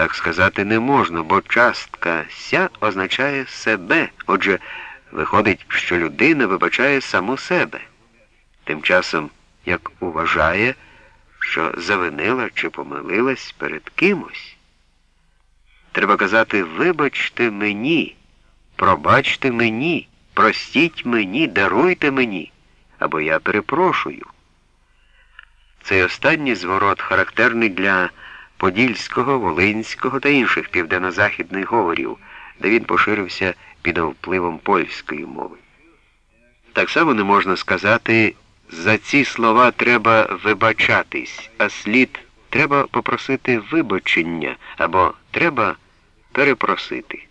Так сказати не можна, бо частка ся означає себе. Отже, виходить, що людина вибачає саму себе. Тим часом, як уважає, що завинила чи помилилась перед кимось. Треба казати, вибачте мені, пробачте мені, простіть мені, даруйте мені, або я перепрошую. Цей останній зворот характерний для подільського, волинського та інших південно-західних говорів, де він поширився під впливом польської мови. Так само не можна сказати, за ці слова треба вибачатись, а слід треба попросити вибачення або треба перепросити.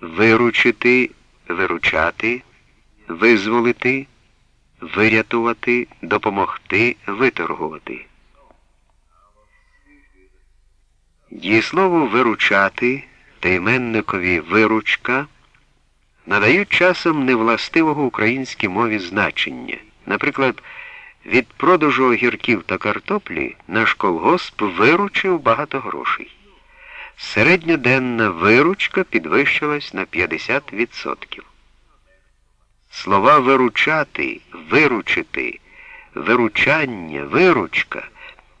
Виручити, виручати, визволити, вирятувати, допомогти, виторгувати. Дієслову виручати та іменникові виручка надають часом невластивого українській мові значення. Наприклад, від продажу огірків та картоплі наш колгосп виручив багато грошей. Середньоденна виручка підвищилась на 50%. Слова виручати, виручити, виручання, виручка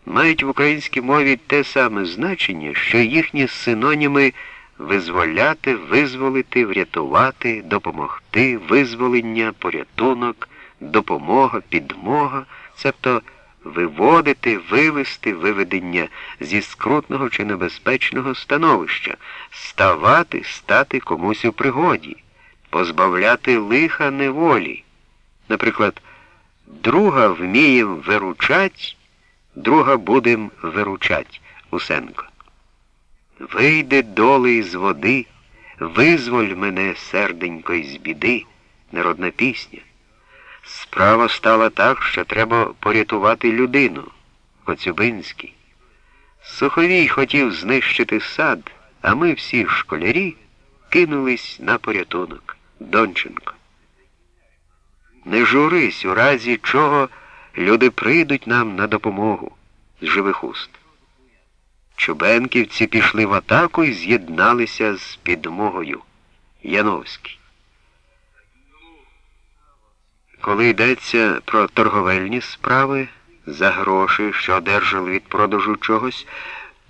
мають в українській мові те саме значення, що їхні синоніми визволяти, визволити, врятувати, допомогти, визволення, порятунок, допомога, підмога, цебто виводити, вивести, виведення зі скрутного чи небезпечного становища, ставати, стати комусь у пригоді, позбавляти лиха неволі. Наприклад, друга вмієм виручать, друга будем виручать Усенко. Вийде доли із води, визволь мене, серденько, із біди, народна пісня. Справа стала так, що треба порятувати людину, Коцюбинський. Суховій хотів знищити сад, а ми всі школярі кинулись на порятунок. Донченко. Не журись, у разі чого люди прийдуть нам на допомогу з живих уст. Чубенківці пішли в атаку і з'єдналися з підмогою. Яновський. Коли йдеться про торговельні справи за гроші, що одержали від продажу чогось,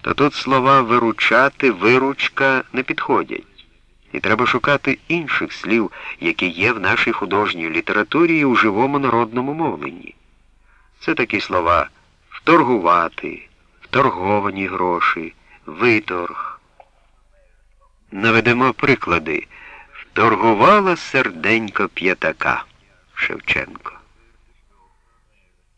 то тут слова виручати, виручка не підходять. І треба шукати інших слів, які є в нашій художній літературі і у живому народному мовленні. Це такі слова вторгувати, вторговані гроші, виторг. Наведемо приклади. Вторгувала серденько п'ятака. Шевченко.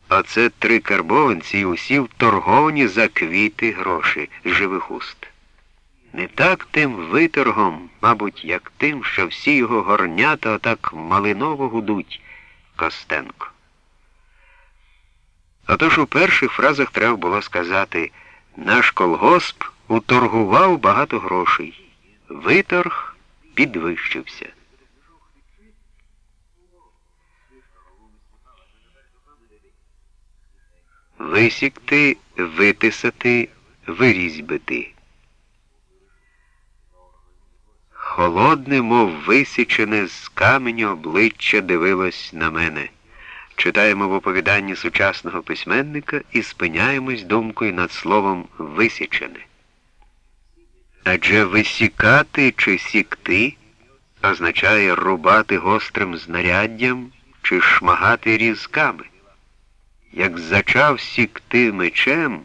Оце три карбованці і усі вторговані за квіти гроші живих уст. Не так тим виторгом, мабуть, як тим, що всі його горнята отак малиново гудуть Костенко. Отож у перших фразах треба було сказати наш колгосп уторгував багато грошей. Виторг підвищився. Висікти, витисати, вирізьбити. Холодне, мов висічене з каменю обличчя дивилось на мене. Читаємо в оповіданні сучасного письменника і спиняємось думкою над словом висічене. Адже висікати чи сікти означає рубати гострим знаряддям чи шмагати різками. Як зачав сікти мечем,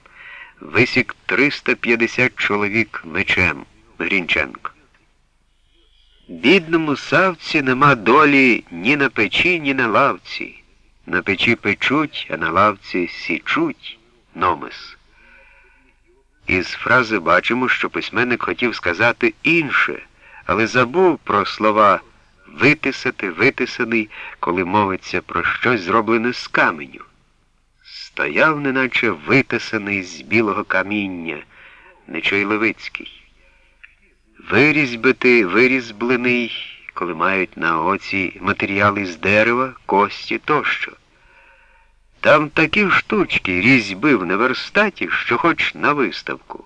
висік 350 чоловік мечем Грінченко. Бідному савці нема долі ні на печі, ні на лавці. На печі печуть, а на лавці січуть номис. Із фрази бачимо, що письменник хотів сказати інше, але забув про слова витисати, витисаний, коли мовиться про щось зроблене з каменю. Стояв, неначе витисаний з білого каміння, Нечой Левицький. Вирізьбити, вирізблений, коли мають на оці матеріали з дерева, кості тощо. Там такі штучки різьби в неверстаті, що хоч на виставку.